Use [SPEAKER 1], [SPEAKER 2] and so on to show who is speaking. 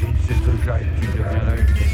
[SPEAKER 1] Boucher ces trucs-là et tu